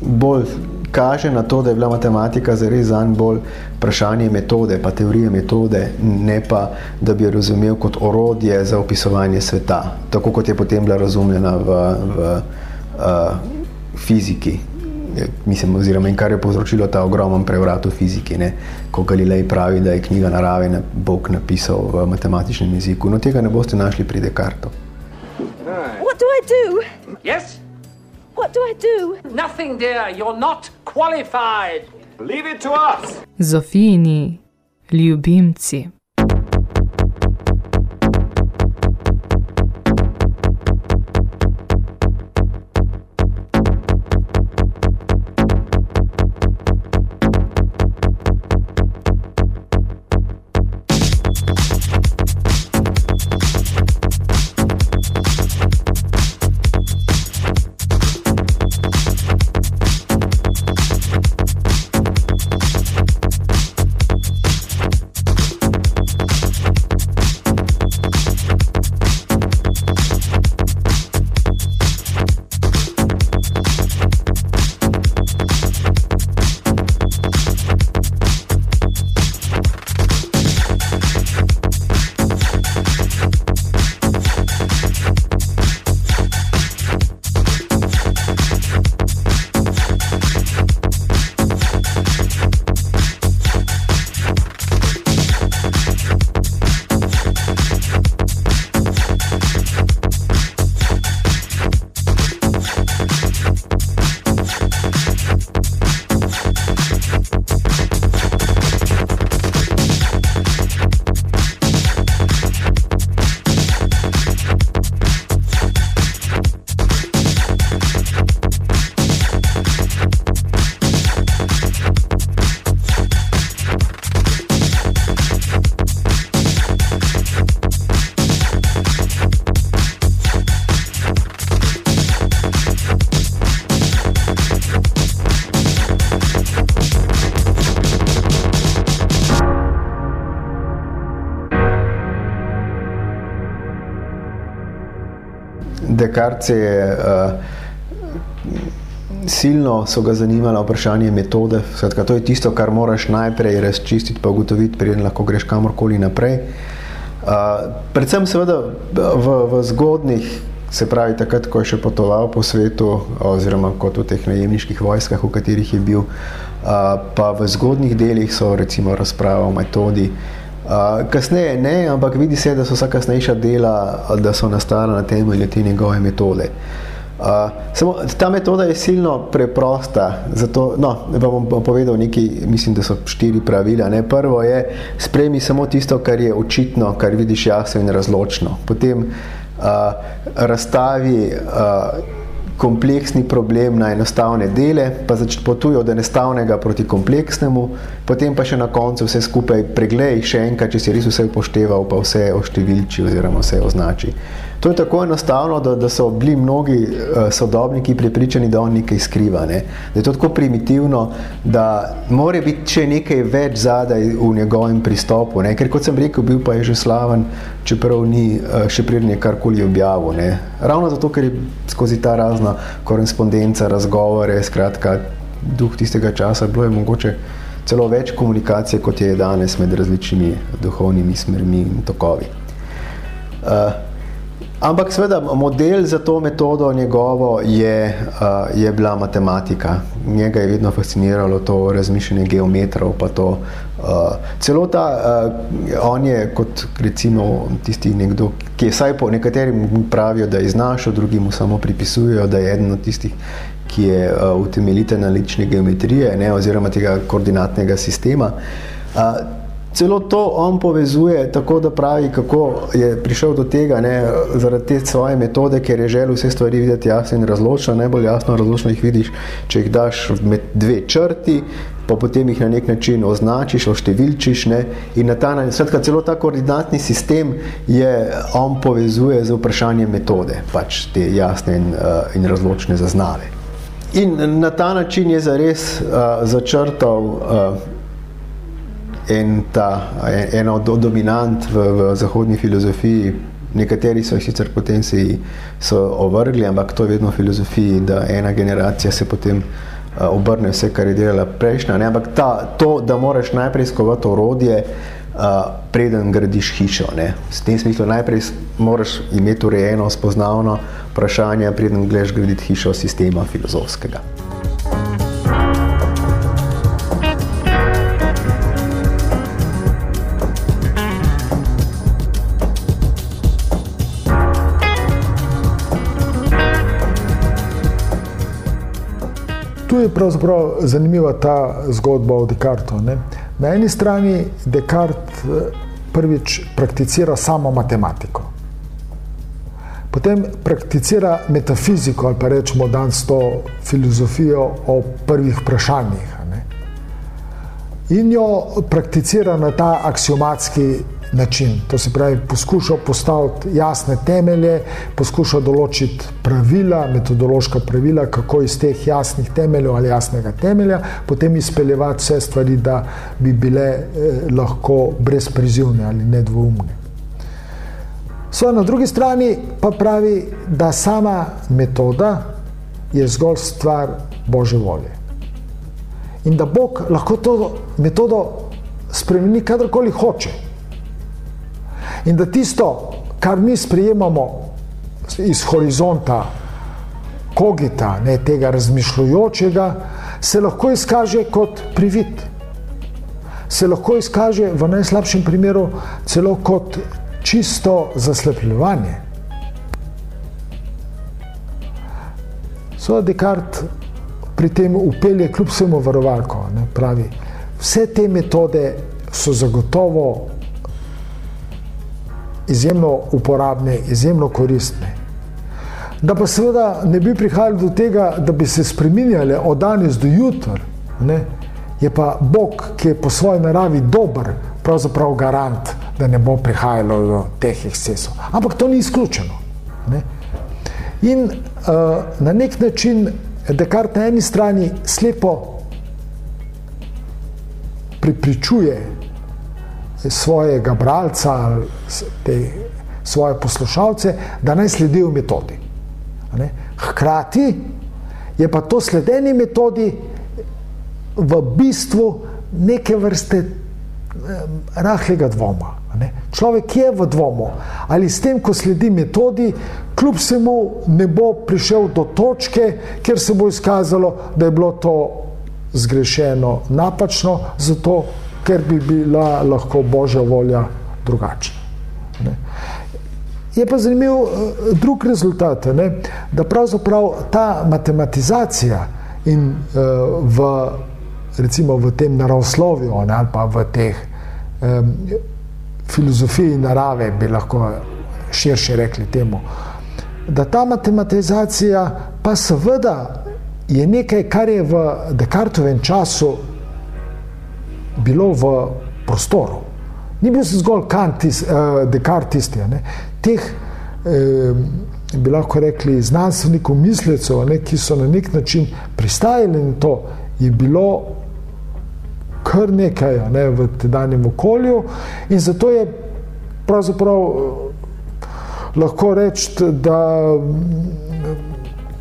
bolj kaže na to, da je bila matematika zares zanj bolj vprašanje metode, pa teorije metode, ne pa, da bi jo razumel kot orodje za opisovanje sveta, tako kot je potem bila razumljena v, v uh, fiziki mislim, oziroma in kar je povzročilo ta ogromen prevrat v fiziki, ne? ko Galilej pravi, da je knjiga narave na Bog napisal v matematičnem jeziku. No, tega ne boste našli pri Descartu. What do I do? Yes? What do I do? Nothing, dear. You're not qualified. Leave it to us. Zofini, ljubimci. Se je uh, silno so ga zanimala vprašanje metode. Skratka, to je tisto, kar moraš najprej razčistiti, pa ugotoviti, preden lahko greš kamorkoli naprej. Uh, predvsem seveda v, v zgodnih, se pravi takrat, ko je še potoval po svetu, oziroma kot v teh najemniških vojskah, v katerih je bil, uh, pa v zgodnih delih so recimo razprave o metodi. Uh, kasneje ne, ampak vidi se, da so vsa kasnejša dela, da so nastala na temelju te njegove metode. Uh, samo, ta metoda je silno preprosta, zato no, vam bom povedal nekaj, mislim, da so štiri pravila. Ne? Prvo je, spremi samo tisto, kar je očitno, kar vidiš jasno in razločno. Potem uh, razstavi uh, kompleksni problem na enostavne dele, pa začne potuj od enostavnega proti kompleksnemu, potem pa še na koncu vse skupaj preglej še enkrat, če si res vse upošteval, pa vse oštevilči oziroma vse označi. To je tako enostavno, da, da so bili mnogi uh, sodobniki pripričani, da on nekaj skriva. Ne? Da je to tako primitivno, da mora biti še nekaj več zadaj v njegovem pristopu. Ne? Ker kot sem rekel, bil pa je že slaven, čeprav ni uh, še prednje karkoli objavil. Ne? Ravno zato, ker je skozi ta razna korespondenca, razgovore, skratka, duh tistega časa, bilo je mogoče celo več komunikacije, kot je danes med različnimi duhovnimi smermi in tokovi. Uh, Ampak seveda model za to metodo njegovo je, uh, je bila matematika. Njega je vedno fasciniralo to razmišljanje geometrov, pa to uh, celo ta, uh, on je kot recimo tisti nekdo, ki je vsaj po nekaterim pravijo, da je znašel, drugi mu samo pripisujejo, da je eden od tistih, ki je uh, utemeljitelj nalične geometrije ne, oziroma tega koordinatnega sistema. Uh, Celo to on povezuje tako, da pravi, kako je prišel do tega, ne, zaradi te svoje metode, ker je želel vse stvari videti jasno in razločno. Najbolj jasno in razločno jih vidiš, če jih daš med dve črti, pa potem jih na nek način označiš, oštevilčiš. Ne, in na ta način, celo ta koordinatni sistem je on povezuje z vprašanjem metode, pač te jasne in, uh, in razločne zaznave. In na ta način je zares uh, začrtal. Uh, en ta, ena od dominant v, v zahodni filozofiji. Nekateri so jih sicer potem si so ovrgli, ampak to je vedno v filozofiji, da ena generacija se potem uh, obrne vse, kar je delala prejšnja. Ne? Ampak ta, to, da moraš najprej skovati orodje, uh, preden gradiš hišo. Ne? V tem smislu najprej moraš imeti urejeno, spoznavno vprašanje, preden gledaš graditi hišo sistema filozofskega. Tu je pravzaprav zanimiva ta zgodba o Descartu. Ne? Na eni strani Descartes eh, prvič prakticira samo matematiko, potem prakticira metafiziko ali pa rečemo danes to filozofijo o prvih vprašanjih. Ne? In jo prakticira na ta aksiomatski način. To se pravi, poskušal postaviti jasne temelje, poskušal določiti pravila, metodološka pravila, kako iz teh jasnih temeljev ali jasnega temelja potem izpeljevati vse stvari, da bi bile eh, lahko brezprizivne ali nedvoumne. So na drugi strani pa pravi, da sama metoda je zgolj stvar Božje volje. In da Bog lahko to metodo spremeni kadarkoli hoče. In da tisto, kar mi sprejemamo iz horizonta, kogita, ne tega razmišljujočega, se lahko izkaže kot privid. Se lahko izkaže v najslabšem primeru celo kot čisto zaslepljevanje. Svoje Descartes pri tem upelje kljub vsemu varovalko, ne, pravi, vse te metode so zagotovo izjemno uporabne, izjemno koristne. Da pa seveda ne bi prihajali do tega, da bi se spremenjali od danes do jutra, je pa Bog, ki je po svoji naravi dober, pravzaprav garant, da ne bo prihajalo do teh ekscesov. Ampak to ni izključeno. Ne? In uh, na nek način Descartes na eni strani slepo pripričuje svojega bralca ali te svoje poslušalce, da naj sledijo metodi. Hkrati je pa to sledenje metodi v bistvu neke vrste rahlega dvoma. Ne? Človek je v dvomu, ali s tem, ko sledi metodi, kljub vsemu ne bo prišel do točke, kjer se bo izkazalo, da je bilo to zgrešeno napačno, zato ker bi bila lahko božja volja drugačna. Ne? Je pa zanimiv eh, drug rezultat, ne? da pravzaprav ta matematizacija in uh, v, recimo v tem naravoslovju ne, ali pa v teh um, filozofiji narave, bi lahko širše rekli temu, da ta matematizacija pa seveda je nekaj, kar je v Descartovem času bilo v prostoru. Ni bil zgolj Kantis, uh, Descartes tisti, teh eh, bi lahko rekli znanstvenikov, mislecev, ne, ki so na nek način pristajali na to, je bilo kar nekaj ne, v tedanjem okolju in zato je pravzaprav eh, lahko reči, da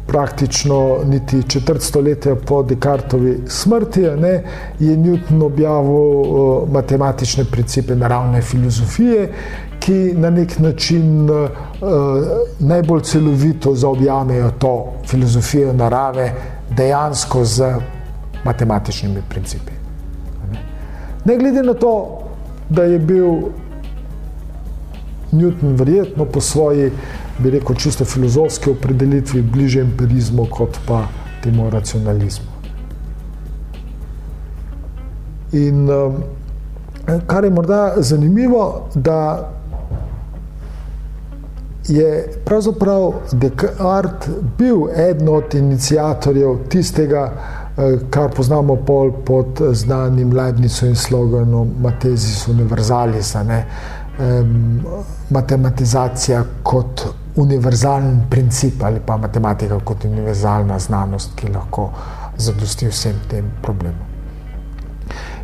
praktično niti četrt stoletja po Descartovi smrti ne, je Newton objavil uh, matematične principe naravne filozofije, ki na nek način uh, najbolj celovito zaobjamejo to filozofijo narave dejansko z matematičnimi principi. Ne. glede na to, da je bil Newton verjetno po svoji bi rekel, čisto filozofske opredelitvi bliže empirizmu kot pa temu racionalizmu. In um, kar je morda zanimivo, da je pravzaprav Descartes bil eden od inicijatorjev tistega, eh, kar poznamo pol pod znanim Leibnicovim sloganom Matesis universalis, ne? matematizacija kot univerzalen princip ali pa matematika kot univerzalna znanost, ki lahko zadosti vsem tem problemom.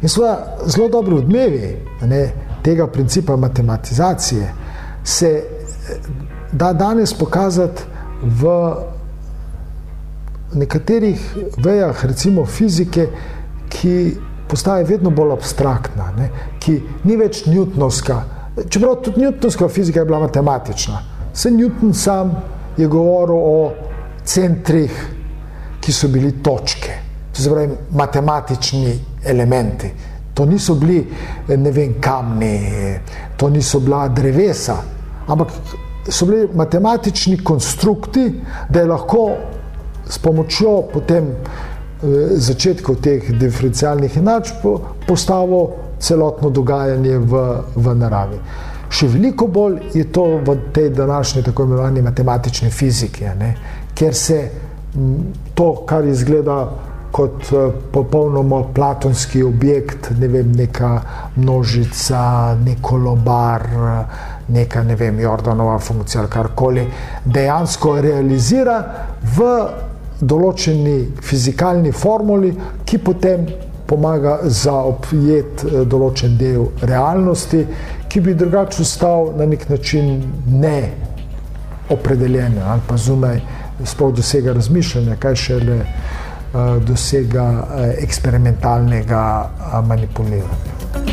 In seveda zelo dobro odmevi ne, tega principa matematizacije se da danes pokazati v nekaterih vejah, recimo fizike, ki postaje vedno bolj abstraktna, ne, ki ni več newtonovska, čeprav tudi newtonovska fizika je bila matematična, Se Newton sam je govoril o centrih, ki so bili točke, to se pravi matematični elementi. To niso bili, ne vem, kamni, to niso bila drevesa, ampak so bili matematični konstrukti, da je lahko s pomočjo potem eh, začetkov teh diferencialnih enačb postavil celotno dogajanje v, v naravi. Še veliko bolj je to v tej današnji tako imenovani matematični fiziki, ne? ker se to, kar izgleda kot eh, popolnoma platonski objekt, ne vem, neka množica, neko lobar, neka, ne vem, Jordanova funkcija ali karkoli, dejansko realizira v določeni fizikalni formuli, ki potem pomaga za objet eh, določen del realnosti, ki bi drugače ostal na nek način ne opredeljen ali pa zunaj sploh dosega razmišljanja, kaj šele uh, dosega uh, eksperimentalnega uh, manipuliranja.